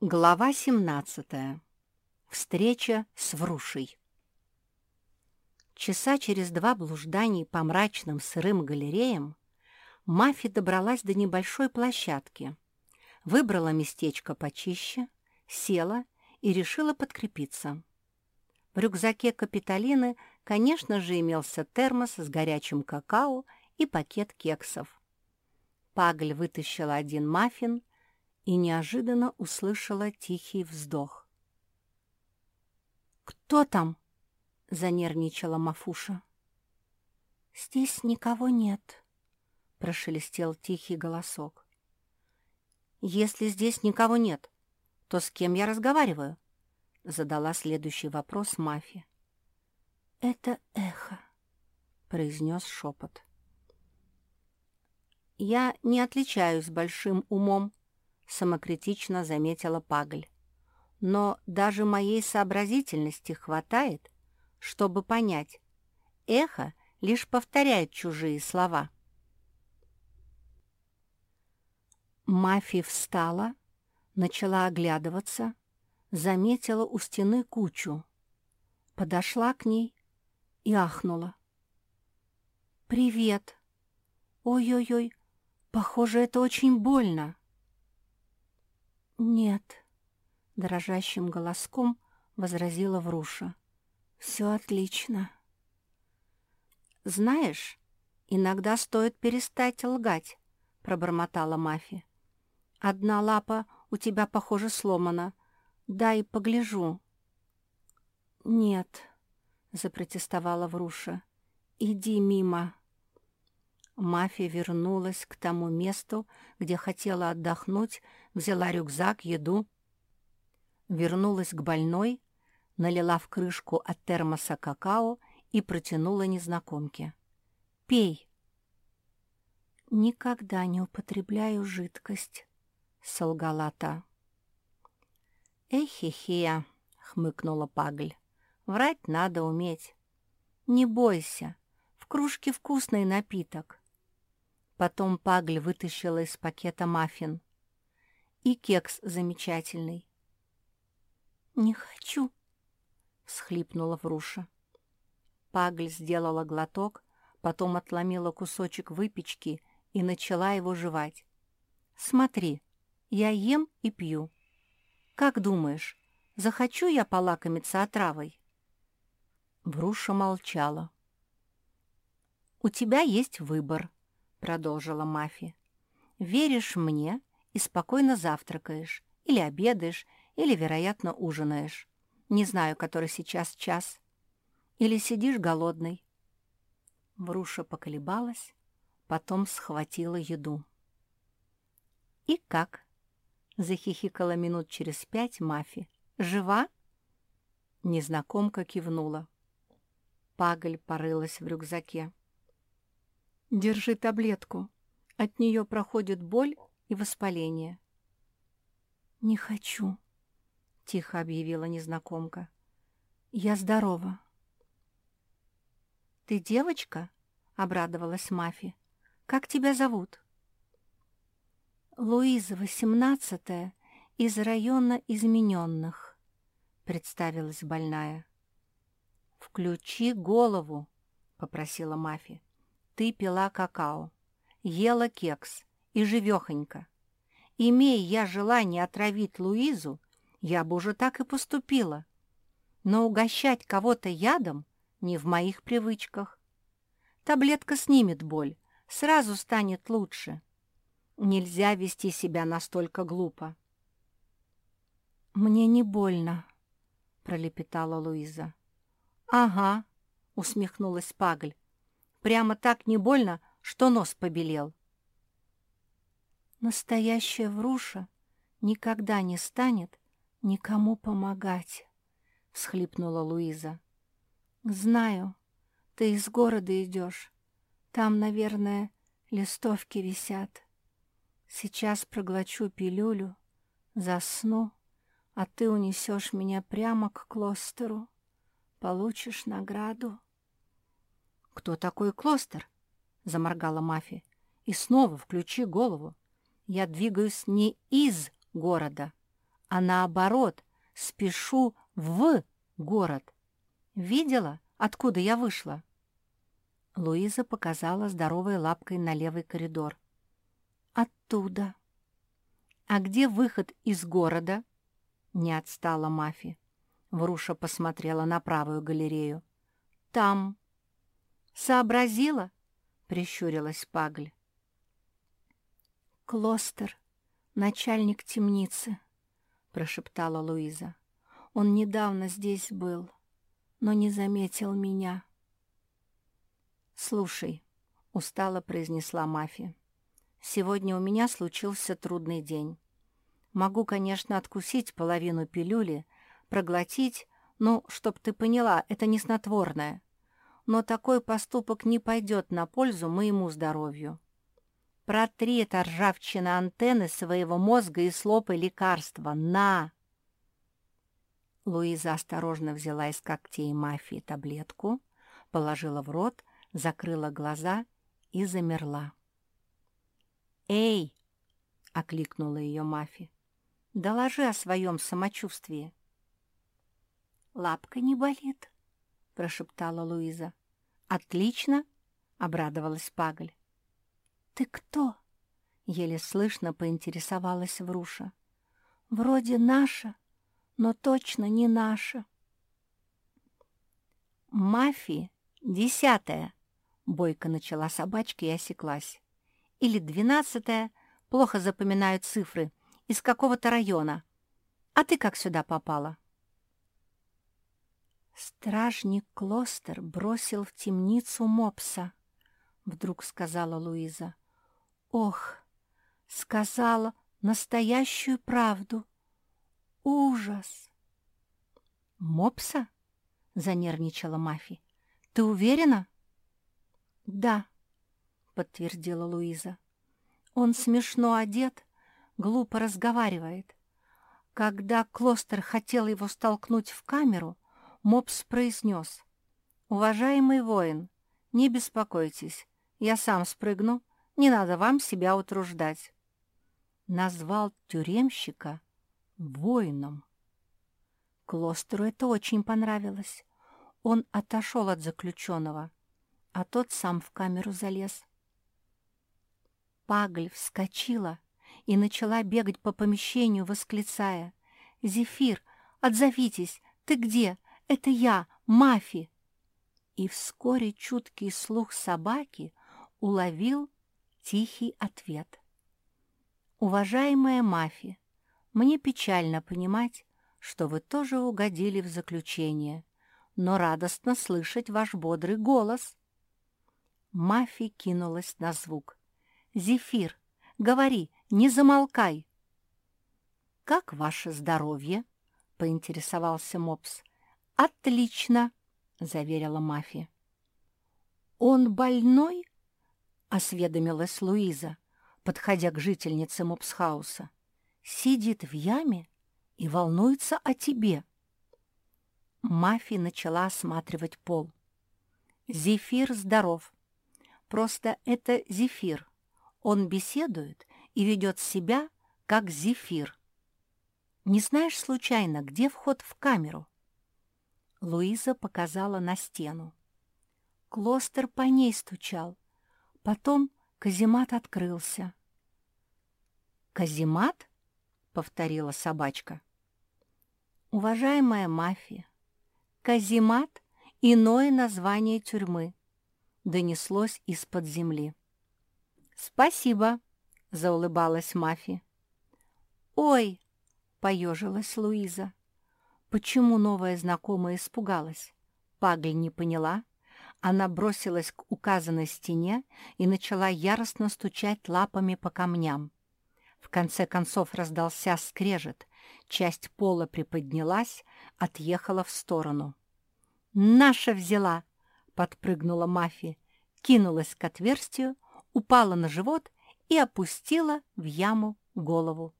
Глава 17. Встреча с Врушей. Часа через два блужданий по мрачным сырым галереям Мафи добралась до небольшой площадки, выбрала местечко почище, села и решила подкрепиться. В рюкзаке Капитолины, конечно же, имелся термос с горячим какао и пакет кексов. Пагль вытащила один маффин и неожиданно услышала тихий вздох. «Кто там?» — занервничала Мафуша. «Здесь никого нет», — прошелестел тихий голосок. «Если здесь никого нет, то с кем я разговариваю?» — задала следующий вопрос Мафи. «Это эхо», — произнес шепот. «Я не отличаюсь большим умом», — самокритично заметила Пагль. «Но даже моей сообразительности хватает, чтобы понять. Эхо лишь повторяет чужие слова». Мафи встала, начала оглядываться, заметила у стены кучу, подошла к ней и ахнула. «Привет! Ой-ой-ой, Похоже, это очень больно. Нет, дрожащим голоском возразила Вруша. Все отлично. Знаешь, иногда стоит перестать лгать, пробормотала Мафи. Одна лапа у тебя, похоже, сломана. Дай погляжу. Нет, запротестовала Вруша. Иди мимо. Мафия вернулась к тому месту, где хотела отдохнуть, взяла рюкзак, еду. Вернулась к больной, налила в крышку от термоса какао и протянула незнакомке. «Пей!» «Никогда не употребляю жидкость», — солгала та. «Эхе-хе», — хмыкнула Пагль, — «врать надо уметь. Не бойся, в кружке вкусный напиток». Потом Пагль вытащила из пакета маффин. И кекс замечательный. «Не хочу», — всхлипнула Вруша. Пагль сделала глоток, потом отломила кусочек выпечки и начала его жевать. «Смотри, я ем и пью. Как думаешь, захочу я полакомиться отравой?» Вруша молчала. «У тебя есть выбор», продолжила Мафи. «Веришь мне и спокойно завтракаешь, или обедаешь, или, вероятно, ужинаешь. Не знаю, который сейчас час. Или сидишь голодный». Вруша поколебалась, потом схватила еду. «И как?» — захихикала минут через пять Мафи. «Жива?» Незнакомка кивнула. Пагль порылась в рюкзаке. Держи таблетку. От нее проходит боль и воспаление. «Не хочу», — тихо объявила незнакомка. «Я здорова». «Ты девочка?» — обрадовалась Мафи. «Как тебя зовут?» «Луиза, восемнадцатая, из района измененных», — представилась больная. «Включи голову», — попросила Мафи. Ты пила какао, ела кекс и живехонько. Имея я желание отравить Луизу, я бы уже так и поступила. Но угощать кого-то ядом не в моих привычках. Таблетка снимет боль, сразу станет лучше. Нельзя вести себя настолько глупо. «Мне не больно», — пролепетала Луиза. «Ага», — усмехнулась Пагль. Прямо так не больно, что нос побелел. Настоящая вруша никогда не станет никому помогать, — всхлипнула Луиза. Знаю, ты из города идешь. Там, наверное, листовки висят. Сейчас проглочу пилюлю, засну, а ты унесешь меня прямо к клостеру. Получишь награду. «Кто такой Клостер?» — заморгала Мафи. «И снова включи голову. Я двигаюсь не из города, а наоборот, спешу в город. Видела, откуда я вышла?» Луиза показала здоровой лапкой на левый коридор. «Оттуда». «А где выход из города?» Не отстала Мафи. Вруша посмотрела на правую галерею. «Там». «Сообразила?» — прищурилась Пагль. «Клостер, начальник темницы», — прошептала Луиза. «Он недавно здесь был, но не заметил меня». «Слушай», — устало произнесла Мафи, — «сегодня у меня случился трудный день. Могу, конечно, откусить половину пилюли, проглотить, ну, чтоб ты поняла, это не снотворное. Но такой поступок не пойдет на пользу моему здоровью. Протри это ржавчина антенны своего мозга и слопай лекарства. На!» Луиза осторожно взяла из когтей мафии таблетку, положила в рот, закрыла глаза и замерла. «Эй!» — окликнула ее Мафи. «Доложи о своем самочувствии». «Лапка не болит», — прошептала Луиза. «Отлично!» — обрадовалась Пагль. «Ты кто?» — еле слышно поинтересовалась Вруша. «Вроде наша, но точно не наша». «Мафи десятая», — бойко начала собачка и осеклась. «Или двенадцатая, плохо запоминаю цифры, из какого-то района. А ты как сюда попала?» «Стражник Клостер бросил в темницу мопса», — вдруг сказала Луиза. Ох, сказала настоящую правду. Ужас! Мопса? Занервничала Мафи. Ты уверена? Да, подтвердила Луиза. Он смешно одет, глупо разговаривает. Когда Клостер хотел его столкнуть в камеру, Мопс произнес. «Уважаемый воин, не беспокойтесь, я сам спрыгну не надо вам себя утруждать. Назвал тюремщика воином. Клостеру это очень понравилось. Он отошел от заключенного, а тот сам в камеру залез. Пагль вскочила и начала бегать по помещению, восклицая. «Зефир, отзовитесь! Ты где? Это я, Мафи!» И вскоре чуткий слух собаки уловил Тихий ответ. «Уважаемая Мафи, мне печально понимать, что вы тоже угодили в заключение, но радостно слышать ваш бодрый голос». Мафи кинулась на звук. «Зефир, говори, не замолкай!» «Как ваше здоровье?» — поинтересовался Мопс. «Отлично!» — заверила Мафи. «Он больной?» осведомилась Луиза, подходя к жительнице Мопсхауса. «Сидит в яме и волнуется о тебе». Мафи начала осматривать пол. «Зефир здоров. Просто это Зефир. Он беседует и ведет себя, как Зефир. Не знаешь случайно, где вход в камеру?» Луиза показала на стену. Клостер по ней стучал, Потом каземат открылся. «Каземат?» — повторила собачка. «Уважаемая мафия, каземат — иное название тюрьмы», — донеслось из-под земли. «Спасибо», — заулыбалась мафия. «Ой!» — поежилась Луиза. Почему новая знакомая испугалась? Пагль не поняла она бросилась к указанной стене и начала яростно стучать лапами по камням. В конце концов раздался скрежет, часть пола приподнялась, отъехала в сторону. «Наша взяла!» — подпрыгнула Мафи, кинулась к отверстию, упала на живот и опустила в яму голову.